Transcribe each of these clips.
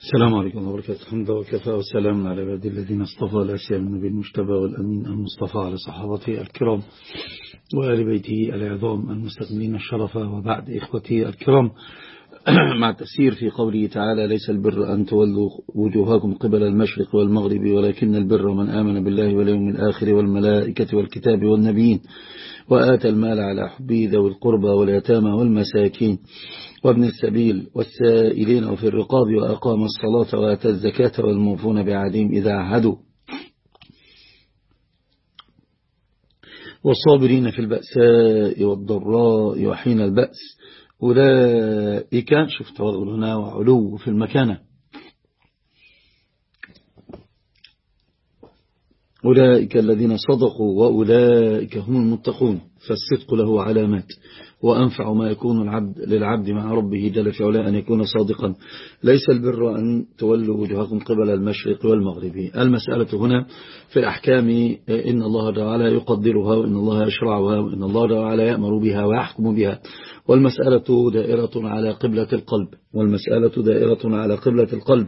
السلام عليكم ورحمة الله وبركاته. الحمد وكفى والسلام على عباد الذين اصطفى الأسيام النبي المجتبى والأمين المصطفى على صحابته الكرام وآل بيته العظام المستقبلين الشرف وبعد إخوتي الكرام. مع التفسير في قوله تعالى ليس البر أن تولوا وجوهكم قبل المشرق والمغرب ولكن البر من آمن بالله واليوم الآخر والملائكة والكتاب والنبيين وآتى المال على حبه ذوي القربى واليتامى والمساكين وابن السبيل والسائلين وفي الرقاب وأقام الصلاة وآتى الزكاة والموفون بعديم إذا عهدوا. والصابرين في البأساء والضراء وحين البأس. أولئك شفت هنا وعلو في المكانة. أولئك الذين صدقوا وأولئك هم المتقون فالصدق له علامات. وأنفع ما يكون العبد للعبد مع ربه جل في علا أن يكون صادقا. ليس البر أن تولوا وجهكم قبل المشرق والمغرب. المسألة هنا في الأحكام إن الله تعالى يقدرها وإن الله يشرعها وإن الله تعالى يأمر بها ويحكم بها. والمسألة دائرة على قبلة القلب. والمسألة دائرة على قبلة القلب.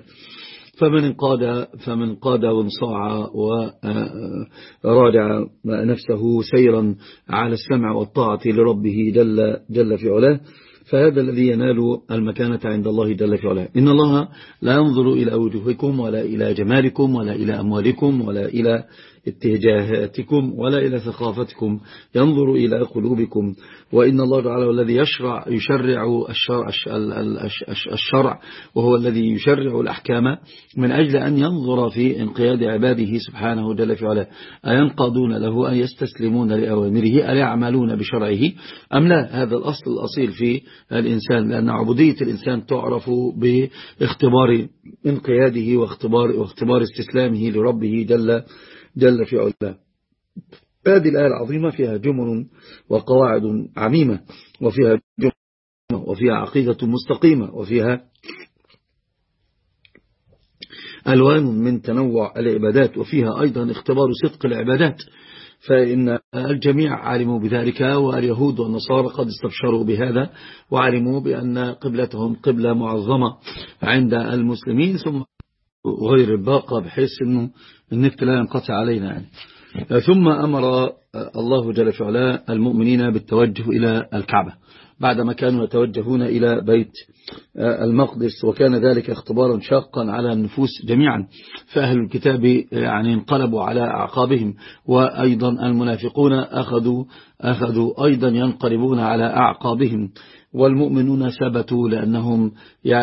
فمن انقاد فمن قاد وانصاع ورادع نفسه سيرا على السمع والطاعة لربه جل, جل في علاه. فهذا الذي ينال المكانة عند الله جل في علاه. إن الله لا ينظر إلى وجوهكم ولا إلى جمالكم ولا إلى أموالكم ولا إلى اتجاهاتكم ولا إلى ثقافتكم ينظر إلى قلوبكم. وإن الله تعالى الذي يشرع يشرع الشرع, الشرع وهو الذي يشرع الأحكام من أجل أن ينظر في انقياد عباده سبحانه جل في علاه. أينقضون له أن يستسلمون لأوامره؟ أن يعملون بشرعه؟ أم لا؟ هذا الأصل الأصيل في الإنسان لأن عبودية الإنسان تعرف باختبار انقياده واختبار, واختبار استسلامه لربه جل جل في علاه. هذه الآية العظيمة فيها جمل وقواعد عميمة وفيها جمل وفيها عقيدة مستقيمة وفيها ألوان من تنوع العبادات وفيها أيضا اختبار صدق العبادات. فإن الجميع علموا بذلك واليهود والنصارى قد استبشروا بهذا وعلموا بأن قبلتهم قبلة معظمة عند المسلمين ثم غير الباقة بحيث أنه النفط لا ينقطع علينا. ثم أمر الله جل في علاه المؤمنين بالتوجه إلى الكعبة بعدما كانوا يتوجهون إلى بيت المقدس وكان ذلك اختبارا شاقا على النفوس جميعا. فأهل الكتاب يعني انقلبوا على أعقابهم وأيضا المنافقون أخذوا, أخذوا أيضا ينقلبون على أعقابهم. والمؤمنون ثبتوا لأنهم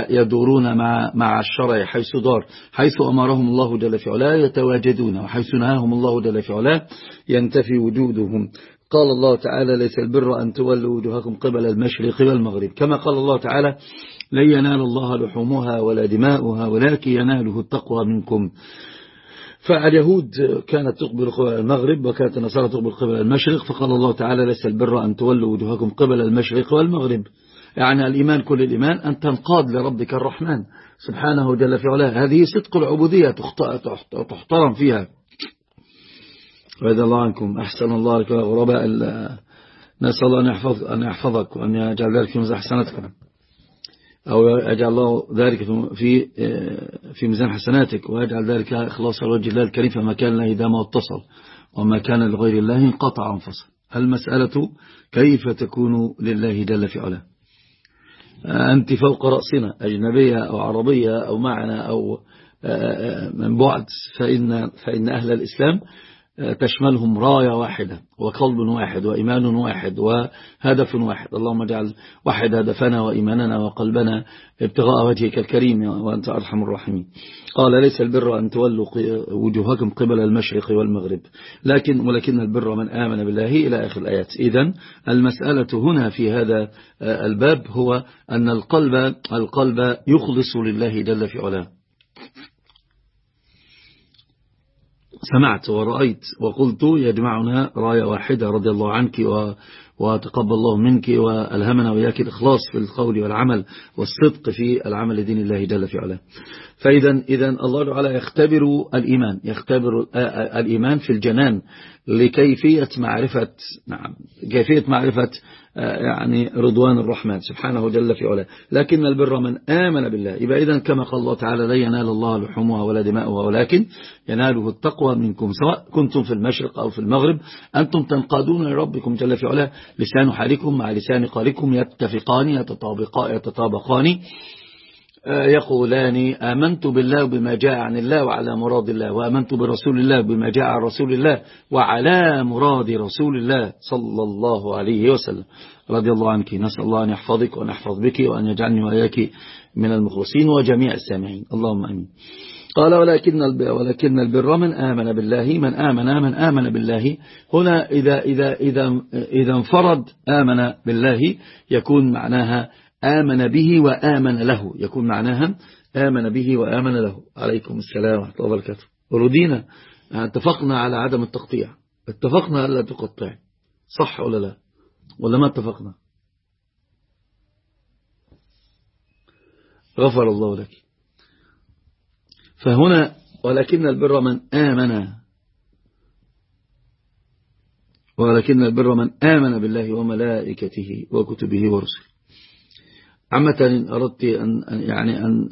يدورون مع مع الشرع حيث دار حيث أمرهم الله جل في علاه يتواجدون وحيث نهاهم الله جل في علاه ينتفي وجودهم. قال الله تعالى ليس البر أن تولوا وجوهكم قبل المشرق والمغرب. كما قال الله تعالى لن ينال الله لحومها ولا دماؤها ولكن يناله التقوى منكم. فاليهود كانت تقبل قبل المغرب وكانت النصارى تقبل قبل المشرق فقال الله تعالى ليس البر أن تولوا وجوهكم قبل المشرق والمغرب. يعني الإيمان كل الإيمان أن تنقاد لربك الرحمن سبحانه جل في علاه. هذه صدق العبودية تحترم فيها. رضي الله عنكم. أحسن الله لك غرباء نسأل الله أن, يحفظ أن يحفظك وأن يجعل ذلك في مزاح حسناتك أو يجعل الله ذلك في في ميزان حسناتك ويجعل ذلك إخلاص الوجه الله الكريم فما كان له دام واتصل وما كان لغير الله انقطع وانفصل المسألة كيف تكون لله جل في علاه؟ أنت فوق رأسنا أجنبية أو عربية أو معنا أو من بعد فإن, فإن أهل الإسلام تشملهم راية واحدة وقلب واحد وإيمان واحد وهدف واحد. اللهم اجعل واحد هدفنا وإيماننا وقلبنا ابتغاء وجهك الكريم وأنت أرحم الراحمين. قال ليس البر أن تولوا وجوهكم قبل المشرق والمغرب لكن ولكن البر من آمن بالله إلى آخر الآيات. إذن المسألة هنا في هذا الباب هو أن القلب القلب يخلص لله جل في علاه. سمعت ورأيت وقلت يجمعنا راية واحدة رضي الله عنك وتقبل الله منك وألهمنا وإياك الإخلاص في القول والعمل والصدق في العمل دين الله جل في علاه. فإذا إذا الله تعالى يختبر الإيمان يختبر الإيمان في الجنان لكيفية معرفة نعم كيفية معرفة يعني رضوان الرحمن سبحانه جل في علاه. لكن البر من آمن بالله. يبقى إذا كما قال الله تعالى لا ينال الله لحومها ولا دماؤها ولكن يناله التقوى منكم سواء كنتم في المشرق أو في المغرب أنتم تنقادون لربكم جل في علاه لسان حالكم مع لسان قالكم يتفقان يتطابقان. آه، يقولان آمنت بالله بما جاء عن الله وعلى مراد الله وآمنت برسول الله بما جاء عن رسول الله وعلى مراد رسول الله صلى الله عليه وسلم. رضي الله عنك. نسأل الله أن يحفظك وأن يحفظ بك وأن يجعلني وإياك من المخلصين وجميع السامعين. اللهم أمين. قال ولكن ولكن البر من آمن بالله من آمن من آمن بالله. هنا إذا إذا إذا إذا انفرد آمن بالله يكون معناها آمن به وآمن له. يكون معناها آمن به وآمن له. عليكم السلام ورحمة الله وبركاته. ردينا اتفقنا على عدم التقطيع. اتفقنا ألا تقطع. صح ولا لا؟ ولا ما اتفقنا؟ غفر الله لك. فهنا ولكن البر من آمن. ولكن البر من آمن بالله وملائكته وكتبه ورسله. عامة أردت أن يعني أن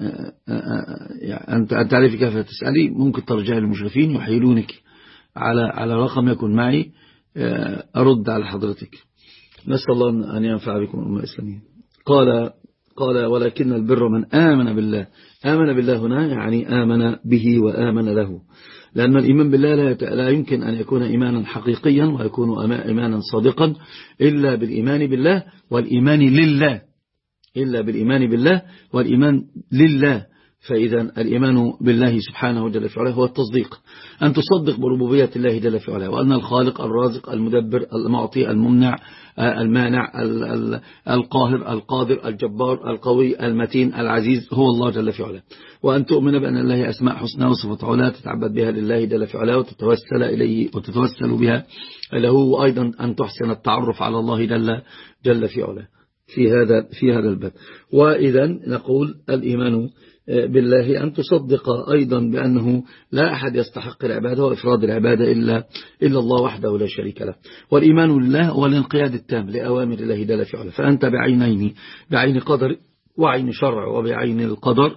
أن أن تعرفي كيف تسألي ممكن ترجعي للمشرفين يحيلونك على على رقم يكون معي أرد على حضرتك. نسأل الله أن ينفع بكم الأمة الإسلامية. قال قال ولكن البر من آمن بالله. آمن بالله هنا يعني آمن به وآمن له. لأن الإيمان بالله لا يمكن أن يكون إيمانا حقيقيا ويكون إيمانا صادقا إلا بالإيمان بالله والإيمان لله. إلا بالإيمان بالله والإيمان لله. فإذا الإيمان بالله سبحانه جل في علاه هو التصديق. أن تصدق بربوبية الله جل في علاه وأن الخالق الرازق المدبر المعطي الممنع المانع القاهر القادر الجبار القوي المتين العزيز هو الله جل في علاه. وأن تؤمن بأن الله أسماء حسنى وصفة علا تتعبد بها لله جل في علاه وتتوسل إليه وتتوسل بها له وأيضا أن تحسن التعرف على الله جل, جل في علاه. في هذا في هذا الباب. وإذا نقول الإيمان بالله أن تصدق أيضا بأنه لا أحد يستحق العبادة وإفراد العبادة إلا, إلا الله وحده لا شريك له. والإيمان بالله هو الانقياد التام لأوامر الله دل فعله فأنت بعينين بعين قدر وعين شرع وبعين القدر.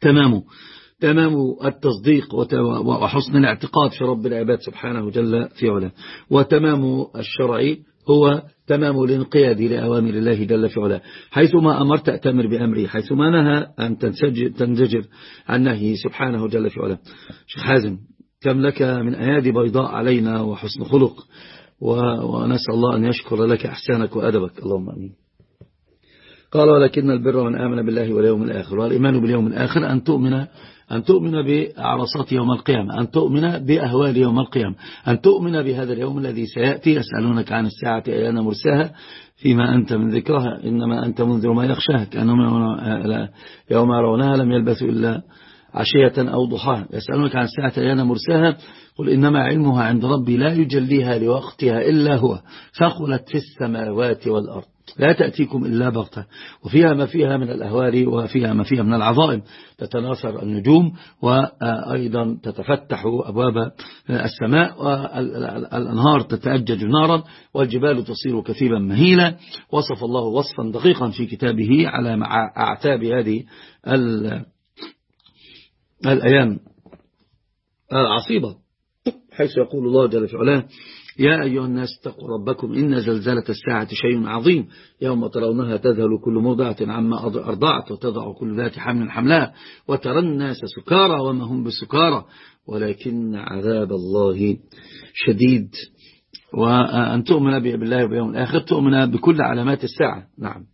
تمام تمام التصديق وحسن الاعتقاد في رب العباد سبحانه جل في علاه. وتمام الشرع هو تمام الانقياد لأوامر الله جل في علاه. حيثما أمرت أتمر بأمره حيثما نهى أن تنزجر عن نهيه سبحانه جل في علاه. شيخ حازم كم لك من أيادي بيضاء علينا وحسن خلق ونسأل الله أن يشكر لك أحسانك وأدبك. اللهم أمين. قال ولكن البر من آمن بالله واليوم الآخر والإيمان باليوم الآخر أن تؤمن أن تؤمن بعرصات يوم القيامة أن تؤمن بأهوال يوم القيامة أن تؤمن بهذا اليوم الذي سيأتي يسألونك عن الساعة أيان مرساها فيما أنت من ذكرها إنما أنت منذر ما يخشاها كأنهم يوم يرونها لم يلبثوا إلا عشية أو ضحاها. يسألونك عن الساعة أيان مرساها قل إنما علمها عند ربي لا يجليها لوقتها إلا هو فقلت في السماوات والأرض. لا تأتيكم إلا بغتة. وفيها ما فيها من الأهوال وفيها ما فيها من العظائم. تتناثر النجوم وأيضا تتفتح أبواب السماء والأنهار تتأجج نارا والجبال تصير كثيبا مهيلا. وصف الله وصفا دقيقا في كتابه على أعتاب هذه الأيام العصيبة. حيث يقول الله جل في علاه يا أيها الناس اتقوا ربكم إن زلزلة الساعة شيء عظيم يوم ترونها تذهل كل مرضعة عما أرضعت وتضع كل ذات حمل حملها وترى الناس سكارى وما هم بسكارى ولكن عذاب الله شديد وأن تؤمن بالله وبيوم الآخر تؤمن بكل علامات الساعة نعم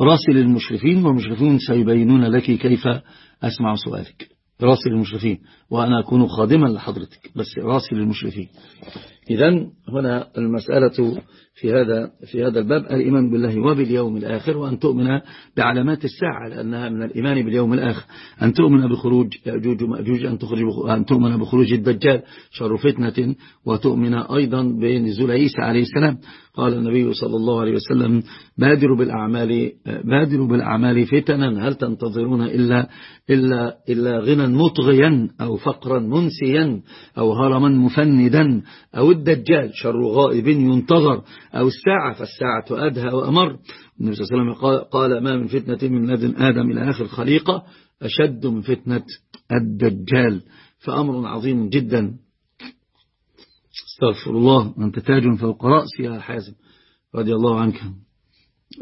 راسل المشرفين والمشرفين سيبينون لك كيف أسمع سؤالك راسل المشرفين وأنا أكون خادما لحضرتك. بس راسل المشرفين. إذا هنا المسألة في هذا في هذا الباب الإيمان بالله وباليوم الآخر وأن تؤمن بعلامات الساعة لأنها من الإيمان باليوم الآخر. أن تؤمن بخروج يأجوج ومأجوج أن, تخرج أن تؤمن بخروج الدجال شر فتنة وتؤمن أيضا بنزول عيسى عليه السلام. قال النبي صلى الله عليه وسلم بادروا بالأعمال بادروا بالأعمال فتنا هل تنتظرون إلا إلا إلا غنى مطغيا أو فقرا منسيا أو هرما مفندا أو الدجال شر غائب ينتظر أو الساعة فالساعة أدهى وأمر. النبي صلى الله عليه وسلم قال ما من فتنة من لدن آدم إلى آخر خليقة أشد من فتنة الدجال. فأمر عظيم جدا. استغفر الله أنت تاج فوق رأسي يا حازم رضي الله عنك.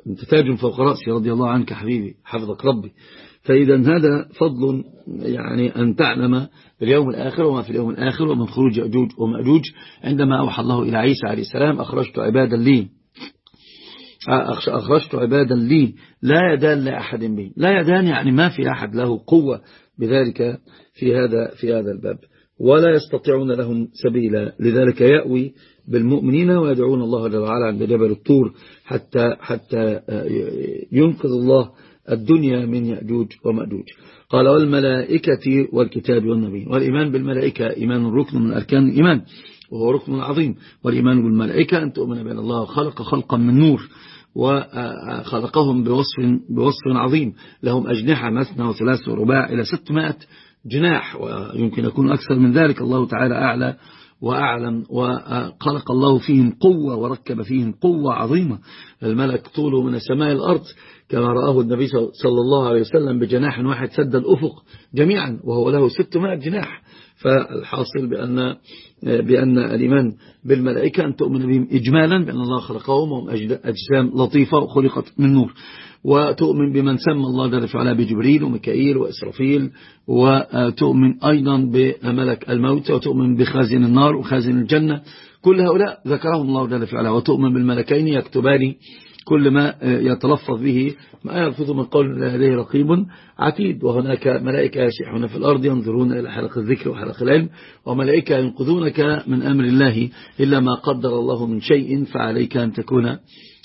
أنت تاج فوق رأسي رضي الله عنك حبيبي حفظك ربي. فإذا هذا فضل يعني أن تعلم باليوم الآخر وما في اليوم الآخر ومن خروج أجوج ومأجوج. عندما أوحى الله إلى عيسى عليه السلام أخرجت عبادا لي. أخرجت عبادا لي. لا يدان لأحد به لا يدان يعني ما في أحد له قوة بذلك في هذا في هذا الباب. ولا يستطيعون لهم سبيلا. لذلك يأوي بالمؤمنين ويدعون الله جل وعلا عند جبل الطور حتى حتى ينقذ الله الدنيا من يأجوج ومأجوج. قال والملائكة والكتاب والنبي. والإيمان بالملائكة إيمان ركن من أركان الإيمان وهو ركن عظيم. والإيمان بالملائكة أن تؤمن بأن الله خلق خلقا من نور وخلقهم بوصف, بوصف عظيم. لهم أجنحة مثنى وثلاث ورباع إلى ستمائة جناح ويمكن يكون أكثر من ذلك. الله تعالى أعلى. وأعلم وخلق الله فيهم قوة وركب فيهم قوة عظيمة. الملك طوله من السماء الأرض كما رآه النبي صلى الله عليه وسلم بجناح واحد سد الأفق جميعا وهو له 600 جناح. فالحاصل بأن, بأن الإيمان بالملائكة أن تؤمن بهم إجمالا بأن الله خلقهم وهم أجسام لطيفة وخلقت من نور. وتؤمن بمن سمى الله جل وعلا بجبريل وميكائيل وإسرافيل وتؤمن أيضا بملك الموت وتؤمن بخازن النار وخازن الجنة. كل هؤلاء ذكرهم الله جل وعلا وتؤمن بالملكين يكتبان كل ما يتلفظ به. ما يلفظ من قول لديه رقيب عتيد وهناك ملائكة يسيحون في الأرض ينظرون إلى حلق الذكر وحلق العلم وملائكة ينقذونك من أمر الله إلا ما قدر الله من شيء فعليك أن تكون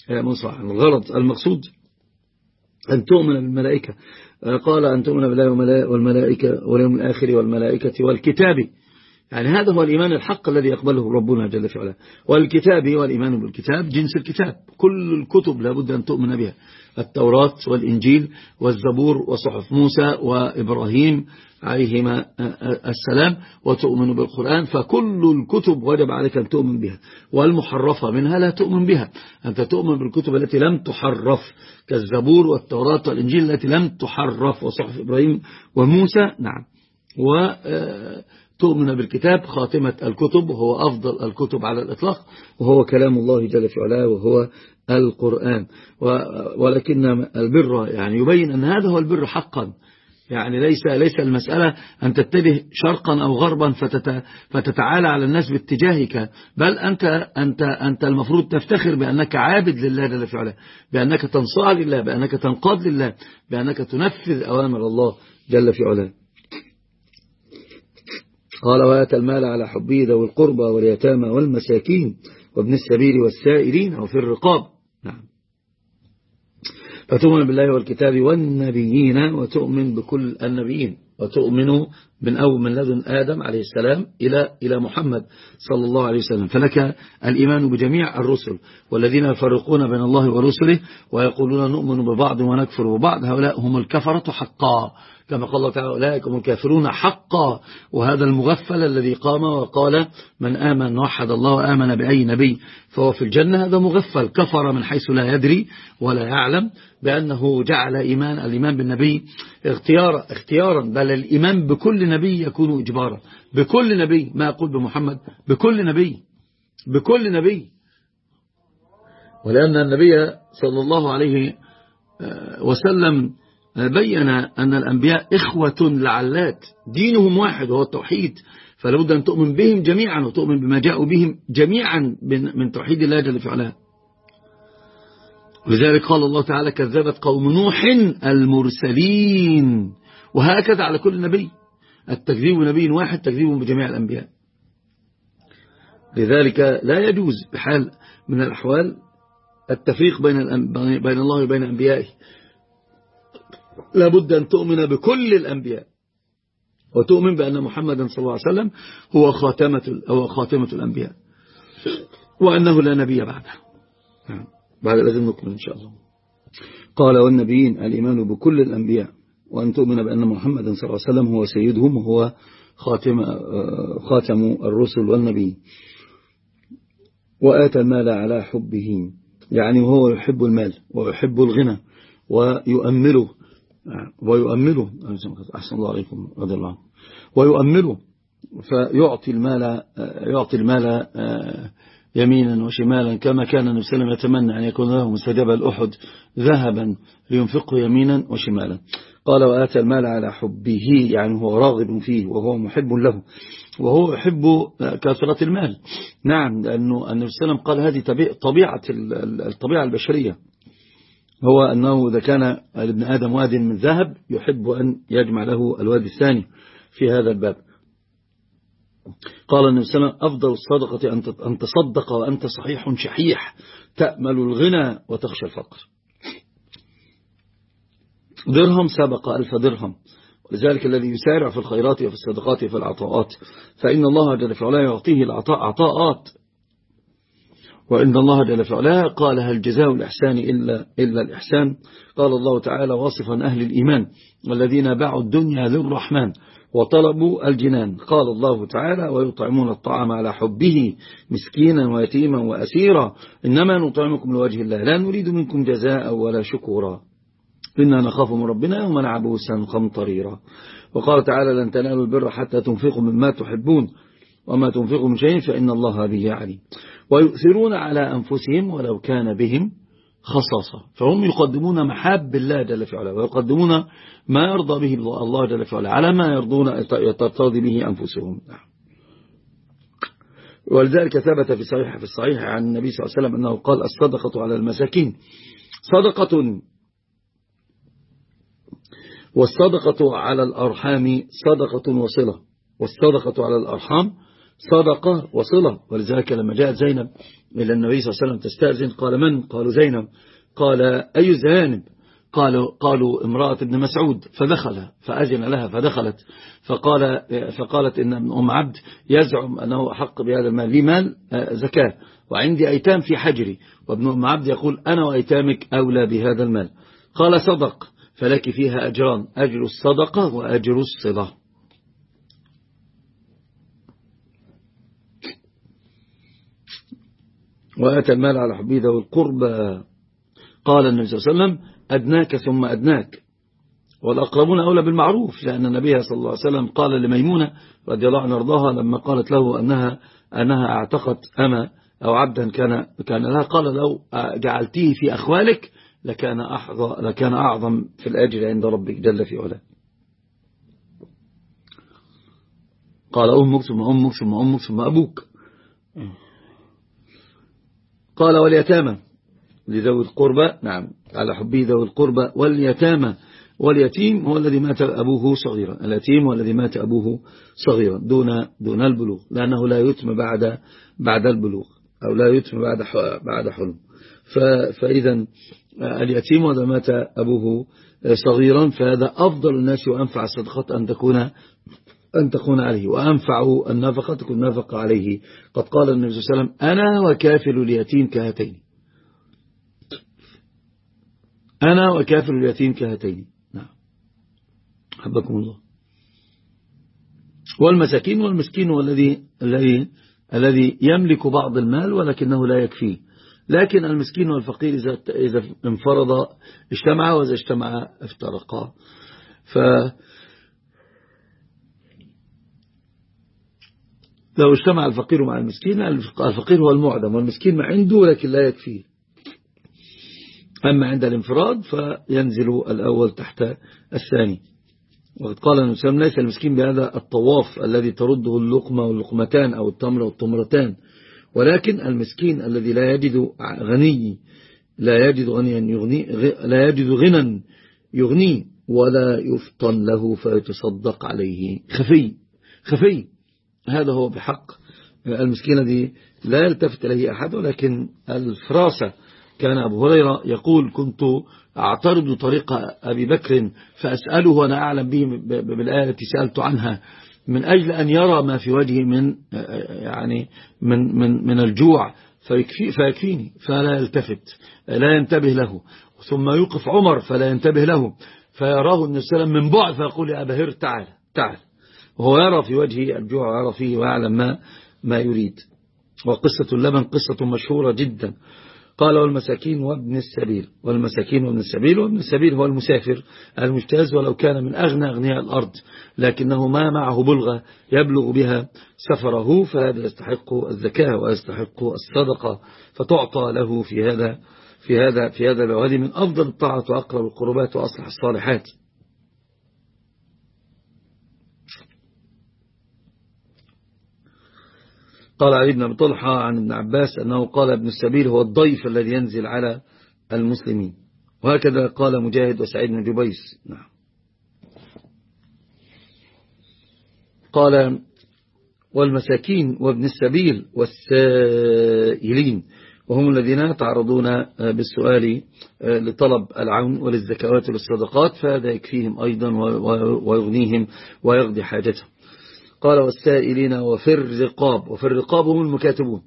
مصاحا الغرض. المقصود أن تؤمن بالملائكة. قال أن تؤمن بالله والملائكة واليوم الآخر والملائكة والكتاب. يعني هذا هو الإيمان الحق الذي يقبله ربنا جل في علاه. والكتاب والإيمان بالكتاب جنس الكتاب. كل الكتب لابد أن تؤمن بها. التوراة والإنجيل والزبور وصحف موسى وإبراهيم عليهما السلام وتؤمن بالقرآن فكل الكتب وجب عليك أن تؤمن بها. والمحرفة منها لا تؤمن بها. أنت تؤمن بالكتب التي لم تحرف كالزبور والتوراة والإنجيل التي لم تحرف وصحف إبراهيم وموسى. نعم. و تؤمن بالكتاب خاتمة الكتب وهو أفضل الكتب على الإطلاق وهو كلام الله جل في علاه وهو القرآن. ولكن البر يعني يبين أن هذا هو البر حقا. يعني ليس ليس المسألة أن تتجه شرقا أو غربا فتتعالى على الناس باتجاهك بل أنت, أنت, أنت المفروض تفتخر بأنك عابد لله جل في علاه بأنك تنصاع لله بأنك تنقاد لله بأنك تنفذ أوامر الله جل في علاه. قال وآت المال على حبه ذوي القربى واليتامى والمساكين وابن السبيل والسائلين وفي الرقاب. نعم. فتؤمن بالله والكتاب والنبيين وتؤمن بكل النبيين وتؤمن من أول من لدن آدم عليه السلام إلى إلى محمد صلى الله عليه وسلم. فلك الإيمان بجميع الرسل والذين يفرقون بين الله ورسله ويقولون نؤمن ببعض ونكفر ببعض. هؤلاء هم الكفرة حقا. كما قال الله تعالى أولئك هم الكافرون حقا. وهذا المغفل الذي قام وقال من آمن وحد الله وآمن بأي نبي فهو في الجنة. هذا مغفل كفر من حيث لا يدري ولا يعلم بأنه جعل إيمان الإيمان بالنبي اختيارا, اختيارا. بل الإيمان بكل نبي يكون إجبارا. بكل نبي ما أقول بمحمد بكل نبي بكل نبي. ولأن النبي صلى الله عليه وسلم بين أن الأنبياء إخوة لعلات. دينهم واحد وهو التوحيد. فلابد أن تؤمن بهم جميعا وتؤمن بما جاءوا بهم جميعا من توحيد الله جل فعلا لذلك قال الله تعالى كذبت قوم نوح المرسلين. وهكذا على كل نبي. التكذيب نبي واحد تكذيب بجميع الأنبياء. لذلك لا يجوز بحال من الأحوال التفريق بين بين الله وبين أنبيائه. لابد أن تؤمن بكل الأنبياء. وتؤمن بأن محمدا صلى الله عليه وسلم هو خاتمة, هو خاتمة الأنبياء. وأنه لا نبي بعده. نعم. بعد لازم نكمل إن شاء الله. قال والنبيين الإيمان بكل الأنبياء. وأن تؤمن بأن محمدا صلى الله عليه وسلم هو سيدهم وهو خاتم, خاتم الرسل والنبي وآتى المال على حبه. يعني هو يحب المال ويحب الغنى ويؤمله. ويؤمله أحسن الله عليكم رضي الله ويؤمله فيعطي المال يعطي المال يمينا وشمالا كما كان النبي صلى الله عليه وسلم يتمنى أن يكون له مستجاب الأحد ذهبا لينفقه يمينا وشمالا. قال وآتى المال على حبه. يعني هو راغب فيه وهو محب له وهو يحب كثرة المال. نعم لأنه النبي صلى الله عليه وسلم قال هذه طبيعة الطبيعة البشرية. هو أنه إذا كان لابن آدم واد من ذهب يحب أن يجمع له الواد الثاني في هذا الباب. قال النبي صلى الله عليه وسلم أفضل الصدقة أن تصدق وأنت صحيح شحيح تأمل الغنى وتخشى الفقر. درهم سبق ألف درهم ولذلك الذي يسارع في الخيرات وفي الصدقات وفي العطاءات فإن الله جل في علاه يعطيه العطاء عطاءات. وإن الله جل في علاه قال هل جزاء الإحسان إلا, إلا الإحسان. قال الله تعالى واصفا أهل الإيمان والذين باعوا الدنيا للرحمن وطلبوا الجنان. قال الله تعالى ويطعمون الطعام على حبه مسكينا ويتيما وأسيرا. إنما نطعمكم لوجه الله. لا نريد منكم جزاء ولا شكورا. إنا نخاف من ربنا يوما عبوسا قمطريرا وقال تعالى لن تنالوا البر حتى تنفقوا مما تحبون. وما تنفقوا من شيء فإن الله به عليم. ويؤثرون على أنفسهم ولو كان بهم خصاصة. فهم يقدمون محاب الله جل في علاه ويقدمون ما يرضى به الله جل في علاه على ما يرضون ترتضي به أنفسهم. ولذلك ثبت في صحيح في الصحيح عن النبي صلى الله عليه وسلم أنه قال الصدقة على المساكين. صدقة والصدقة على الأرحام صدقة وصلة. والصدقة على الأرحام صدقة وصلة. ولذلك لما جاءت زينب إلى النبي صلى الله عليه وسلم تستأذن قال من؟ قالوا زينب. قال أي زينب قالوا, قالوا امرأة ابن مسعود. فدخل فأذن لها فدخلت. فقال فقالت إن أم عبد يزعم أنه حق بهذا المال. لي مال؟ زكاة. وعندي أيتام في حجري. وابن أم عبد يقول أنا وأيتامك أولى بهذا المال. قال صدق. فلك فيها أجران. أجر الصدقة وأجر الصلة. وآتى المال على حبه ذوي القربى. قال النبي صلى الله عليه وسلم أدناك ثم أدناك. والأقربون أولى بالمعروف لأن النبي صلى الله عليه وسلم قال لميمونة رضي الله عنها رضاها لما قالت له أنها, أنها أعتقت أما أو عبدا كان, كان لها قال لو جعلتيه في أخوالك لكان, لكان أعظم في الأجر عند ربك جل في علاه. قال أمك ثم أمك ثم أمك ثم أبوك. قال واليتامى. لذوي القربى نعم على حبه ذوي القربى واليتامى. واليتيم هو الذي مات أبوه صغيرا. اليتيم هو الذي مات أبوه صغيرا. دون دون البلوغ. لأنه لا يتم بعد بعد البلوغ أو لا يتم بعد بعد حلم. فإذا اليتيم وإذا مات أبوه صغيرا فهذا أفضل الناس وأنفع الصدقات أن تكون أن تكون عليه وأنفع النفقة تكون نفقة عليه. قد قال النبي صلى الله عليه وسلم أنا وكافل اليتيم كهاتين. أنا وكافل اليتيم كهاتين. نعم. حبكم الله. والمساكين والمسكين هو الذي الذي الذي يملك بعض المال ولكنه لا يكفيه. لكن المسكين والفقير إذا إذا انفرض اجتمعا وإذا اجتمعا افترقا. ف لو اجتمع الفقير مع المسكين الفقير هو المعدم والمسكين ما عنده لكن لا يكفيه. أما عند الانفراد فينزل الأول تحت الثاني. وقد قال النبي ليس المسكين بهذا الطواف الذي ترده اللقمة واللقمتان أو التمر والتمرتان. ولكن المسكين الذي لا يجد غني لا يجد غنيا يغني لا يجد غنى يغنيه ولا يفطن له فيتصدق عليه. خفي خفي. هذا هو بحق. المسكينة دي لا يلتفت إليه أحد ولكن الفراسة. كان أبو هريرة يقول كنت أعترض طريق أبي بكر فأسأله وأنا أعلم به بالآية التي سألت عنها من أجل أن يرى ما في وجهي من يعني من من من الجوع فيكفي فيكفيني فلا يلتفت لا ينتبه له. ثم يوقف عمر فلا ينتبه له فيراه النبي صلى الله عليه وسلم من بعد فيقول يا أبا هر تعال تعال. وهو يرى في وجهه الجوع ويرى فيه ويعلم ما ما يريد. وقصة اللبن قصة مشهورة جدا. قال والمساكين وابن السبيل. والمساكين وابن السبيل وابن السبيل هو المسافر المجتاز ولو كان من أغنى أغنياء الأرض لكنه ما معه بلغة يبلغ بها سفره فهذا يستحق الزكاة ويستحق الصدقة فتعطى له في هذا في هذا في هذا وهذه من أفضل الطاعة وأقرب القربات وأصلح الصالحات. قال علي بن أبي طلحة عن ابن عباس أنه قال ابن السبيل هو الضيف الذي ينزل على المسلمين. وهكذا قال مجاهد وسعيد بن جبيس. نعم. قال والمساكين وابن السبيل والسائلين وهم الذين يتعرضون بالسؤال لطلب العون وللزكوات والصدقات فهذا يكفيهم أيضا ويغنيهم ويغضي حاجتهم. قال والسائلين وفي الرقاب وفي الرقاب هم المكاتبون.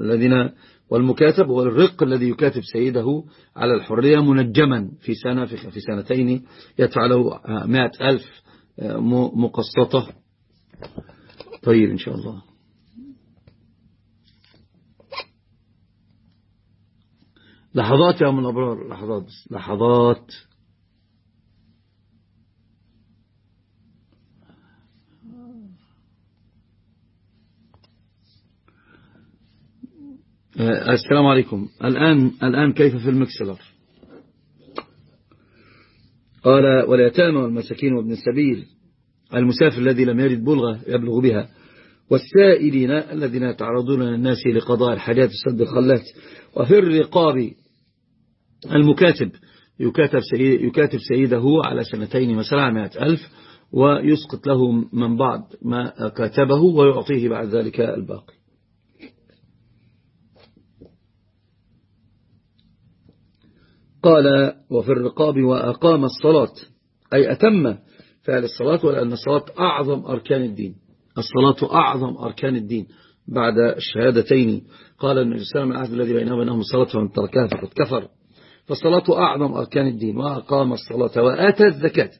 الذين والمكاتب هو الرق الذي يكاتب سيده على الحرية منجما في سنة في سنتين يدفع له مائة ألف مقسطة. طيب إن شاء الله. لحظات يا من الأبرار لحظات لحظات. السلام عليكم. الآن الآن كيف في المكسلر قال واليتامى والمساكين وابن السبيل المسافر الذي لم يجد بلغة يبلغ بها والسائلين الذين يتعرضون للناس لقضاء الحاجات السد الخلات وفي الرقاب المكاتب يكاتب, يكاتب سيده على سنتين مثلا مئة ألف ويسقط له من بعض ما كاتبه ويعطيه بعد ذلك الباقي. قال وفي الرقاب وأقام الصلاة أي أتم فعل الصلاة ولأن الصلاة أعظم أركان الدين. الصلاة أعظم أركان الدين بعد الشهادتين. قال النبي صلى الله عليه وسلم الذي بينهم بينهم الصلاة فمن تركها فقد كفر. فالصلاة أعظم أركان الدين. وأقام الصلاة وآتى الزكاة.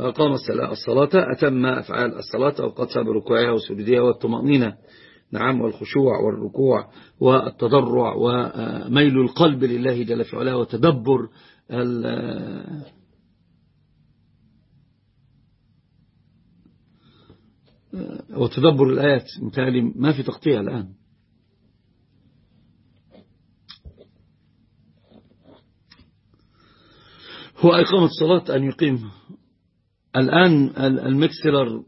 وأقام الصلاة أتم أفعال الصلاة أوقاتها بركوعها وسجودها والطمأنينة نعم والخشوع والركوع والتضرع وميل القلب لله جل في علاه وتدبر وتدبر الآيات. متالي ما في تقطيع الآن. هو إقامة الصلاة أن يقيم. الآن المكسلر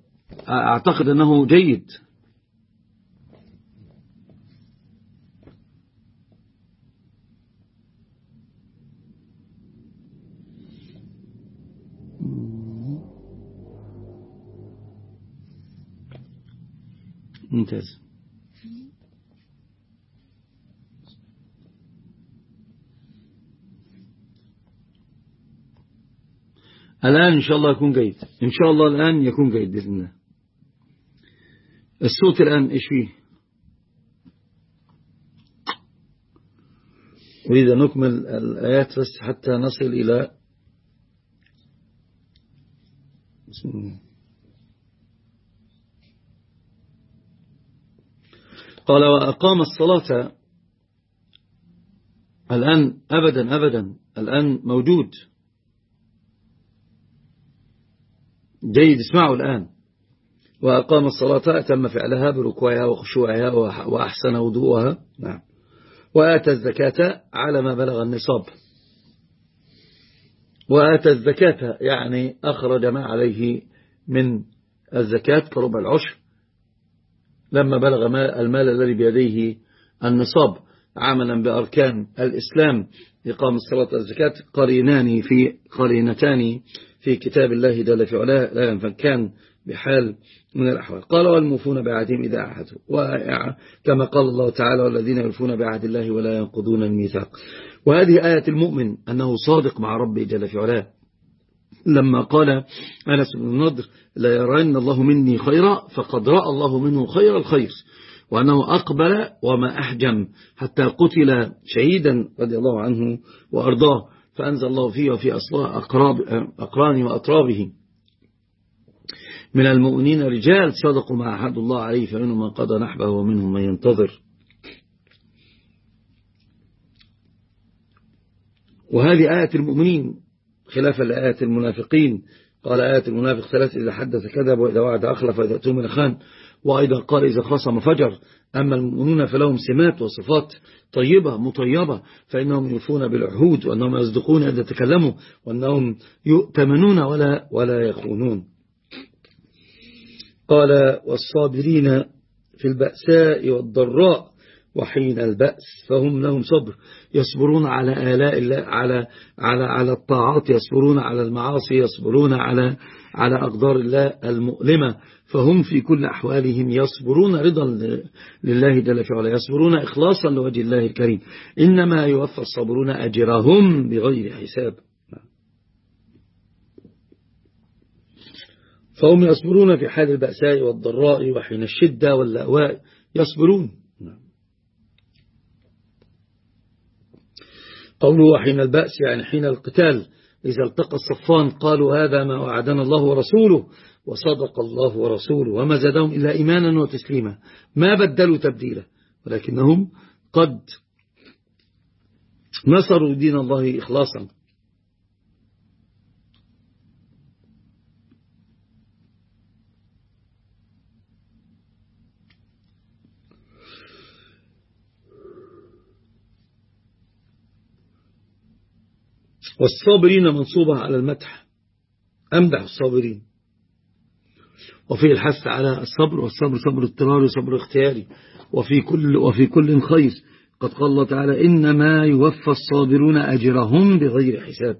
أعتقد أنه جيد. ممتاز. الآن إن شاء الله يكون جيد. إن شاء الله الآن يكون جيد بإذن الله. الصوت الآن إيش فيه؟ أريد أن نكمل الآيات بس حتى نصل إلى بسم الله. قال وأقام الصلاة الآن أبدا أبدا الآن موجود. جيد اسمعوا الآن. وأقام الصلاة أتم فعلها بركوعها وخشوعها وأحسن وضوءها. نعم. وآتى الزكاة على ما بلغ النصاب. وآتى الزكاة يعني أخرج ما عليه من الزكاة كربع العشر. لما بلغ المال الذي بيديه النصاب عملا بأركان الإسلام إقام الصلاة والزكاة قرينان في قرينتان في كتاب الله جل في علاه فكان بحال من الأحوال. قال والموفون بعهدهم إذا عهدوا كما قال الله تعالى والذين يوفون بعهد الله ولا ينقضون الميثاق. وهذه آية المؤمن أنه صادق مع ربه جل في علاه. لما قال أنس بن النضر لا يرين الله مني خيرا فقد رأى الله منه خير الخير وأنه أقبل وما أحجم حتى قتل شهيدا رضي الله عنه وأرضاه فأنزل الله فيه وفي أقراب أقرانه وأطرابه من المؤمنين رجال صدقوا ما أحد الله عليه فمنهم من قضى نحبه ومنهم من ينتظر. وهذه آية المؤمنين خلافا لآية المنافقين. قال آية المنافق ثلاث إذا حدث كذب وإذا وعد أخلف وإذا أتوم خان. وأيضا قال إذا خصم فجر. أما المؤمنون فلهم سمات وصفات طيبة مطيبة فإنهم يوفون بالعهود وأنهم يصدقون إذا تكلموا وأنهم يؤتمنون ولا, ولا يخونون. قال والصابرين في البأساء والضراء. وحين البأس فهم لهم صبر. يصبرون على آلاء الله على على على الطاعات يصبرون على المعاصي يصبرون على على أقدار الله المؤلمة. فهم في كل أحوالهم يصبرون رضا لله جل في علاه يصبرون إخلاصا لوجه الله الكريم. إنما يوفى الصابرون أجرهم بغير حساب. فهم يصبرون في حال البأساء والضراء وحين الشدة واللأواء. يصبرون. قوله حين البأس يعني حين القتال إذا التقى الصفان قالوا هذا ما وعدنا الله ورسوله وصدق الله ورسوله وما زادهم إلا إيمانا وتسليما. ما بدلوا تبديلا ولكنهم قد نصروا دين الله إخلاصا. والصابرين منصوبة على المدح. أمدح الصابرين. وفي الحث على الصبر والصبر صبر اضطراري وصبر اختياري. وفي كل, وفي كل خير. قد قال الله تعالى إنما يوفى الصابرون أجرهم بغير حساب.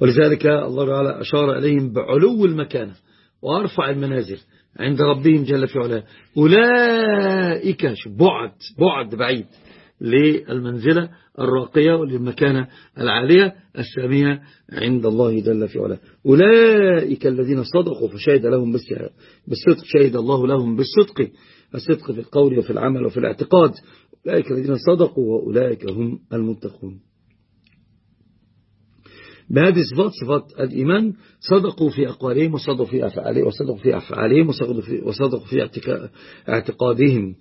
ولذلك الله تعالى أشار إليهم بعلو المكانة وأرفع المنازل عند ربهم جل في علاه. أولئك بعد بعد بعيد. للمنزلة الراقية وللمكانة العالية السامية عند الله جل في علاه. أولئك الذين صدقوا فشهد لهم بالصدق شهد الله لهم بالصدق. الصدق في القول وفي العمل وفي الاعتقاد. أولئك الذين صدقوا وأولئك هم المتقون. بهذه صفات صفات الإيمان صدقوا في أقوالهم وصدقوا في أفعالهم وصدقوا في أفعالهم وصدقوا في اعتقادهم.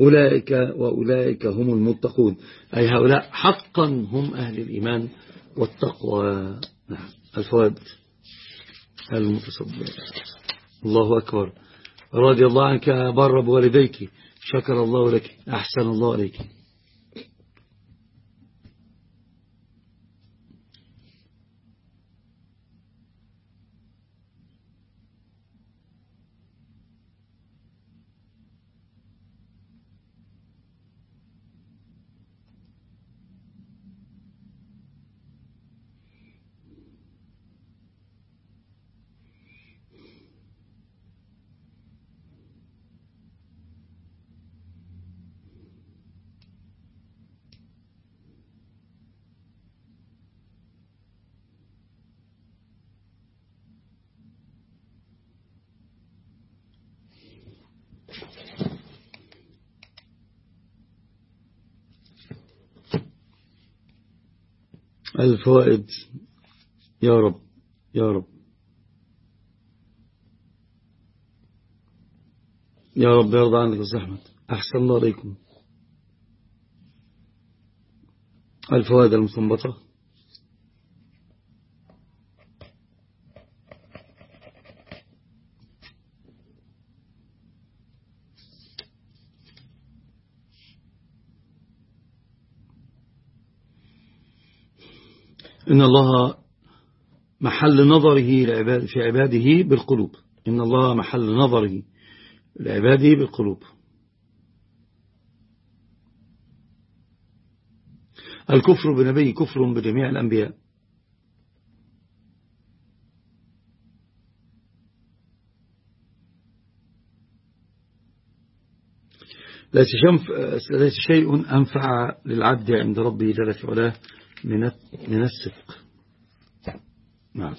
أولئك وأولئك هم المتقون. أي هؤلاء حقا هم أهل الإيمان والتقوى. نعم. الفوائد المتصبر الله أكبر. رضي الله عنك بر بوالديك شكر الله لك. أحسن الله عليك الفوائد. يا رب يا رب. يا رب يرضى عنك الزحمة أحسن الله عليكم الفوائد المستنبطة إن الله محل نظره في عباده بالقلوب. إن الله محل نظره لعباده بالقلوب. الكفر بنبي كفر بجميع الأنبياء. ليس شيء أنفع للعبد عند ربه جل في علاه من الصدق. نعم.